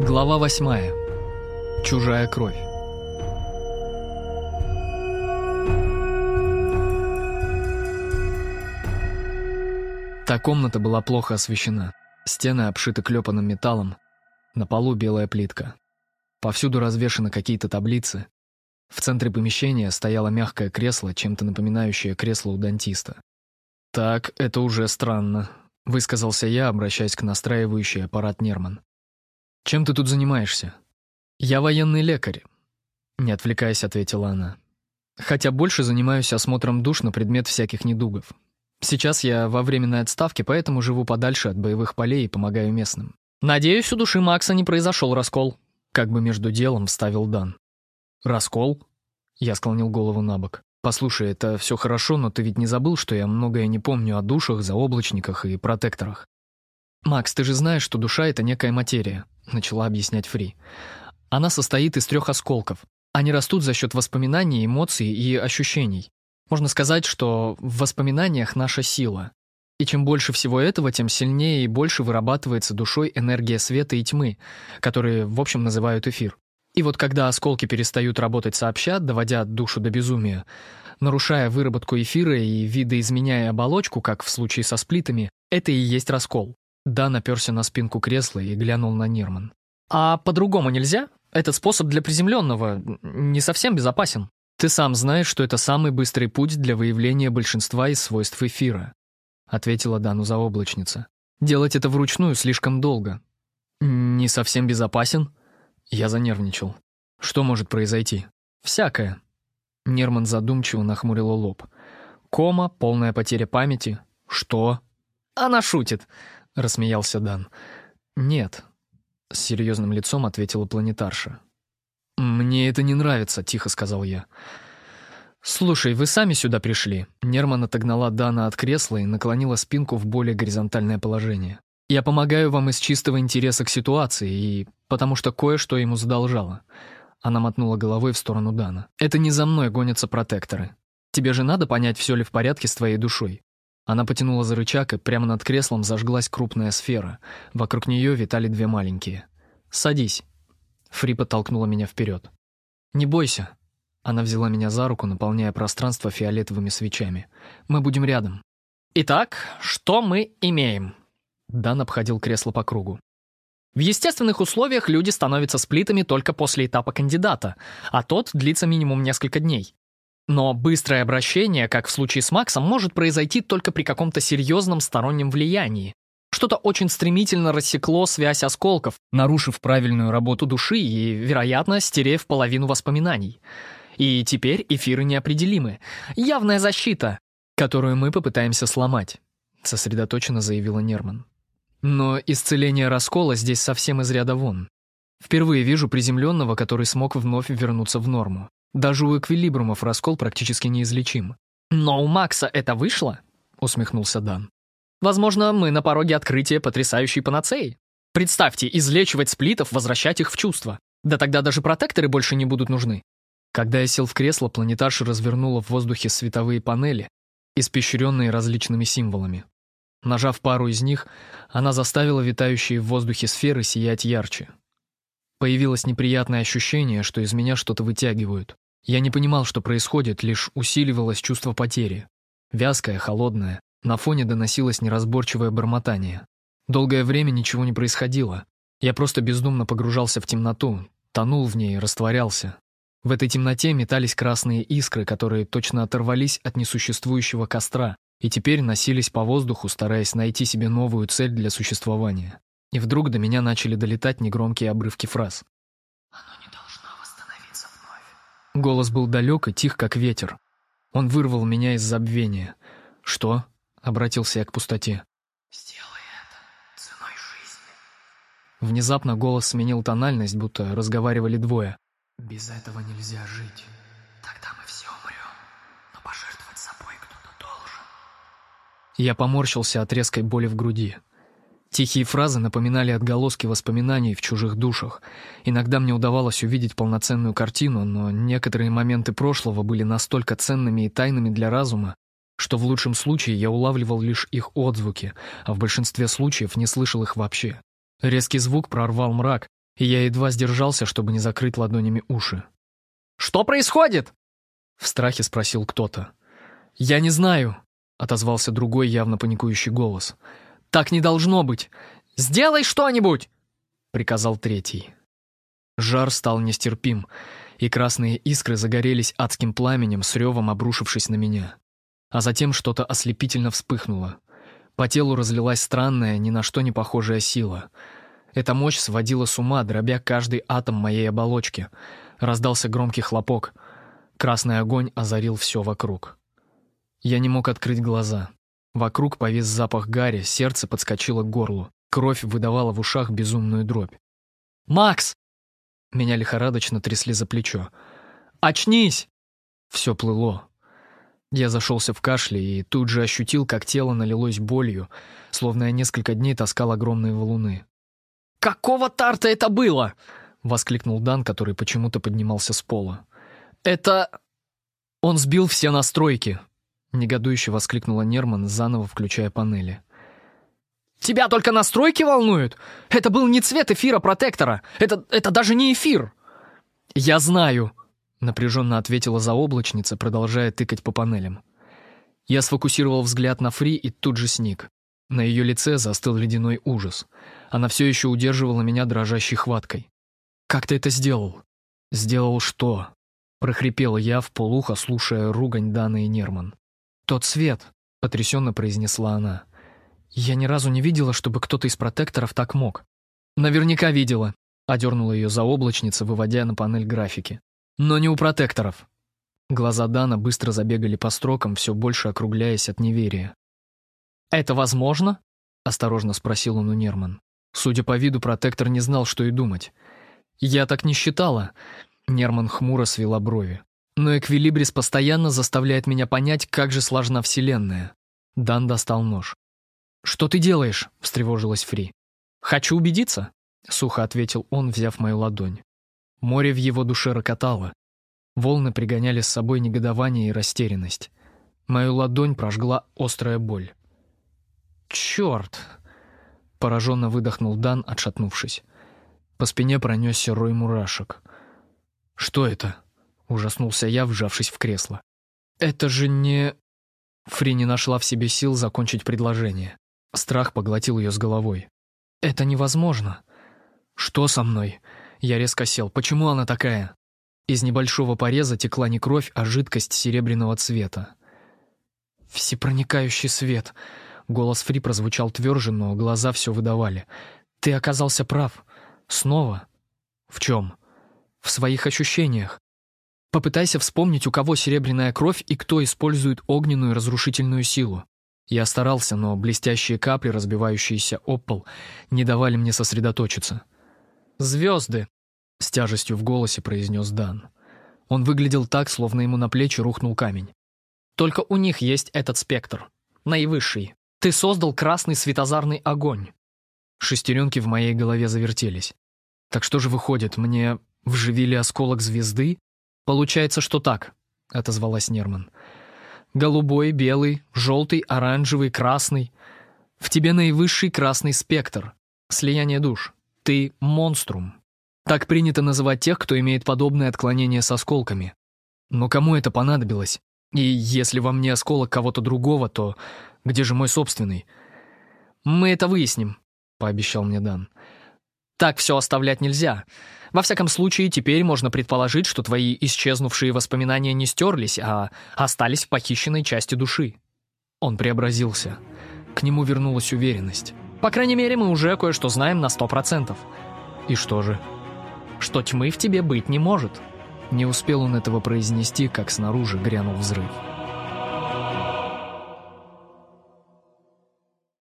Глава восьмая. Чужая кровь. Та комната была плохо освещена. Стены обшиты клепанным металлом. На полу белая плитка. Повсюду развешаны какие-то таблицы. В центре помещения стояло мягкое кресло, чем-то напоминающее кресло у дантиста. «Так, это уже странно», — высказался я, обращаясь к настраивающей аппарат Нерман. «Чем ты тут занимаешься?» «Я военный лекарь», — не отвлекаясь, ответила она. «Хотя больше занимаюсь осмотром душ на предмет всяких недугов. Сейчас я во временной отставке, поэтому живу подальше от боевых полей и помогаю местным. Надеюсь, у души Макса не произошел раскол», — как бы между делом вставил Дан. «Раскол?» Я склонил голову на бок. «Послушай, это все хорошо, но ты ведь не забыл, что я многое не помню о душах, заоблачниках и протекторах?» «Макс, ты же знаешь, что душа — это некая материя», — начала объяснять Фри. «Она состоит из трех осколков. Они растут за счет воспоминаний, эмоций и ощущений. Можно сказать, что в воспоминаниях наша сила. И чем больше всего этого, тем сильнее и больше вырабатывается душой энергия света и тьмы, которые, в общем, называют эфир. И вот когда осколки перестают работать сообща, доводя душу до безумия, нарушая выработку эфира и видоизменяя оболочку, как в случае со сплитами, это и есть раскол. Да наперся на спинку кресла и глянул на Нирман. «А по-другому нельзя? Этот способ для приземленного не совсем безопасен. Ты сам знаешь, что это самый быстрый путь для выявления большинства из свойств эфира», ответила Дану заоблачница. «Делать это вручную слишком долго». «Не совсем безопасен?» Я занервничал. «Что может произойти?» «Всякое». Нерман задумчиво нахмурила лоб. «Кома, полная потеря памяти. Что?» «Она шутит», — рассмеялся Дан. «Нет», — с серьезным лицом ответила планетарша. «Мне это не нравится», — тихо сказал я. «Слушай, вы сами сюда пришли». Нерман отогнала Дана от кресла и наклонила спинку в более горизонтальное положение. «Я помогаю вам из чистого интереса к ситуации и потому что кое-что ему задолжало». Она мотнула головой в сторону Дана. «Это не за мной гонятся протекторы. Тебе же надо понять, все ли в порядке с твоей душой. Она потянула за рычаг, и прямо над креслом зажглась крупная сфера. Вокруг нее витали две маленькие. «Садись». Фри подтолкнула меня вперед. «Не бойся». Она взяла меня за руку, наполняя пространство фиолетовыми свечами. «Мы будем рядом». «Итак, что мы имеем?» Дан обходил кресло по кругу. В естественных условиях люди становятся сплитами только после этапа кандидата, а тот длится минимум несколько дней. Но быстрое обращение, как в случае с Максом, может произойти только при каком-то серьезном стороннем влиянии. Что-то очень стремительно рассекло связь осколков, нарушив правильную работу души и, вероятно, стерев половину воспоминаний. И теперь эфиры неопределимы. Явная защита, которую мы попытаемся сломать, сосредоточенно заявила Нерман. Но исцеление раскола здесь совсем из ряда вон. Впервые вижу приземленного, который смог вновь вернуться в норму. Даже у эквилибрумов раскол практически неизлечим. «Но у Макса это вышло?» — усмехнулся Дан. «Возможно, мы на пороге открытия потрясающей панацеи. Представьте, излечивать сплитов, возвращать их в чувство. Да тогда даже протекторы больше не будут нужны». Когда я сел в кресло, планетарша развернула в воздухе световые панели, испещренные различными символами. Нажав пару из них, она заставила витающие в воздухе сферы сиять ярче. Появилось неприятное ощущение, что из меня что-то вытягивают. Я не понимал, что происходит, лишь усиливалось чувство потери. Вязкое, холодное. На фоне доносилось неразборчивое бормотание. Долгое время ничего не происходило. Я просто бездумно погружался в темноту, тонул в ней, растворялся. В этой темноте метались красные искры, которые точно оторвались от несуществующего костра и теперь носились по воздуху, стараясь найти себе новую цель для существования. И вдруг до меня начали долетать негромкие обрывки фраз. «Оно не должно восстановиться вновь». Голос был далек и тих, как ветер. Он вырвал меня из забвения. «Что?» — обратился я к пустоте. «Сделай это ценой жизни». Внезапно голос сменил тональность, будто разговаривали двое. «Без этого нельзя жить. Тогда мы все умрем. Но пожертвовать собой кто-то должен». Я поморщился от резкой боли в груди. Тихие фразы напоминали отголоски воспоминаний в чужих душах. Иногда мне удавалось увидеть полноценную картину, но некоторые моменты прошлого были настолько ценными и тайными для разума, что в лучшем случае я улавливал лишь их отзвуки, а в большинстве случаев не слышал их вообще. Резкий звук прорвал мрак, и я едва сдержался, чтобы не закрыть ладонями уши. «Что происходит?» В страхе спросил кто-то. «Я не знаю», — отозвался другой явно паникующий голос. «Так не должно быть! Сделай что-нибудь!» — приказал третий. Жар стал нестерпим, и красные искры загорелись адским пламенем, с ревом обрушившись на меня. А затем что-то ослепительно вспыхнуло. По телу разлилась странная, ни на что не похожая сила. Эта мощь сводила с ума, дробя каждый атом моей оболочки. Раздался громкий хлопок. Красный огонь озарил все вокруг. Я не мог открыть глаза. Вокруг повис запах гари, сердце подскочило к горлу. Кровь выдавала в ушах безумную дробь. «Макс!» Меня лихорадочно трясли за плечо. «Очнись!» Все плыло. Я зашелся в кашле и тут же ощутил, как тело налилось болью, словно я несколько дней таскал огромные валуны. «Какого тарта это было?» — воскликнул Дан, который почему-то поднимался с пола. «Это...» «Он сбил все настройки!» — негодующе воскликнула Нерман, заново включая панели. Тебя только настройки волнуют? Это был не цвет эфира протектора. Это, это даже не эфир. Я знаю, напряженно ответила заоблачница, продолжая тыкать по панелям. Я сфокусировал взгляд на Фри и тут же сник. На ее лице застыл ледяной ужас. Она все еще удерживала меня дрожащей хваткой. «Как ты это сделал?» «Сделал что?» — прохрипела я в полухо, слушая ругань Даны и Нерман. «Тот свет», — потрясенно произнесла она. Я ни разу не видела, чтобы кто-то из протекторов так мог. Наверняка видела, одернула ее заоблачница, выводя на панель графики. Но не у протекторов. Глаза Дана быстро забегали по строкам, все больше округляясь от неверия. «Это возможно?» — осторожно спросил он у Нерман. Судя по виду, протектор не знал, что и думать. «Я так не считала», — Нерман хмуро свела брови. «Но Эквилибрис постоянно заставляет меня понять, как же сложна Вселенная». Дан достал нож. «Что ты делаешь?» — встревожилась Фри. «Хочу убедиться», — сухо ответил он, взяв мою ладонь. Море в его душе рокотало. Волны пригоняли с собой негодование и растерянность. Мою ладонь прожгла острая боль. «Черт!» — пораженно выдохнул Дан, отшатнувшись. По спине пронесся рой мурашек. «Что это?» — ужаснулся я, вжавшись в кресло. «Это же не...» Фри не нашла в себе сил закончить предложение. Страх поглотил ее с головой. «Это невозможно!» «Что со мной?» Я резко сел. «Почему она такая?» Из небольшого пореза текла не кровь, а жидкость серебряного цвета. «Всепроникающий свет!» Голос Фри прозвучал тверже, но глаза все выдавали. «Ты оказался прав. Снова?» «В чем?» «В своих ощущениях. Попытайся вспомнить, у кого серебряная кровь и кто использует огненную разрушительную силу. Я старался, но блестящие капли, разбивающиеся об пол, не давали мне сосредоточиться. «Звезды!» — с тяжестью в голосе произнес Дан. Он выглядел так, словно ему на плечи рухнул камень. «Только у них есть этот спектр. Наивысший. Ты создал красный светозарный огонь». Шестеренки в моей голове завертелись. «Так что же выходит, мне вживили осколок звезды?» «Получается, что так», — отозвалась Нерман. Голубой, белый, желтый, оранжевый, красный. В тебе наивысший красный спектр. Слияние душ. Ты монструм. Так принято называть тех, кто имеет подобное отклонение с осколками. Но кому это понадобилось? И если во мне осколок кого-то другого, то где же мой собственный? Мы это выясним, пообещал мне Дан. Так все оставлять нельзя. Во всяком случае, теперь можно предположить, что твои исчезнувшие воспоминания не стерлись, а остались в похищенной части души. Он преобразился. К нему вернулась уверенность. По крайней мере, мы уже кое-что знаем на сто процентов. И что же? Что тьмы в тебе быть не может. Не успел он этого произнести, как снаружи грянул взрыв.